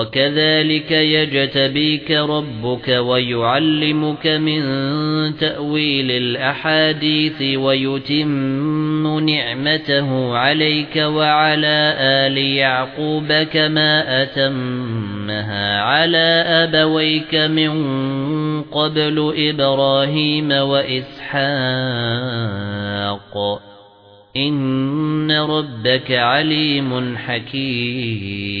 وَكَذَلِكَ يَجْتَبِيكَ رَبُّكَ وَيُعَلِّمُكَ مِنْ تَأْوِيلِ الْأَحَادِيثِ وَيُتِمُّ نِعْمَتَهُ عَلَيْكَ وَعَلَى آلِ يَعْقُوبَ كَمَا أَتَمَّهَا عَلَى أَبَوَيْكَ مِنْ قَبْلُ إِبْرَاهِيمَ وَإِسْحَاقَ. إِنَّ رَبَّكَ عَلِيمٌ حَكِيمٌ.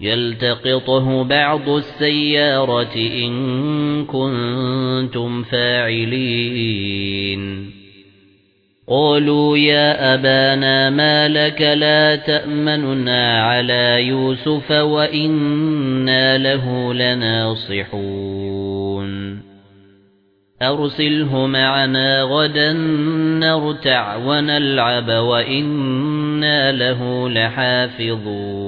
يَلْتَقِطُهُ بَعْضُ السَّيَّارَةِ إِن كُنتُمْ فَاعِلِينَ. قَالُوا يَا أَبَانَا مَا لَكَ لَا تَأْمَنُنَا عَلَى يُوسُفَ وَإِنَّا لَهُ لَنَاصِحُونَ. أَرْسِلْهُ مَعَنَا غَدًا نَّرْتَعْ وَنَلْعَبْ وَإِنَّا لَهُ لَحَافِظُونَ.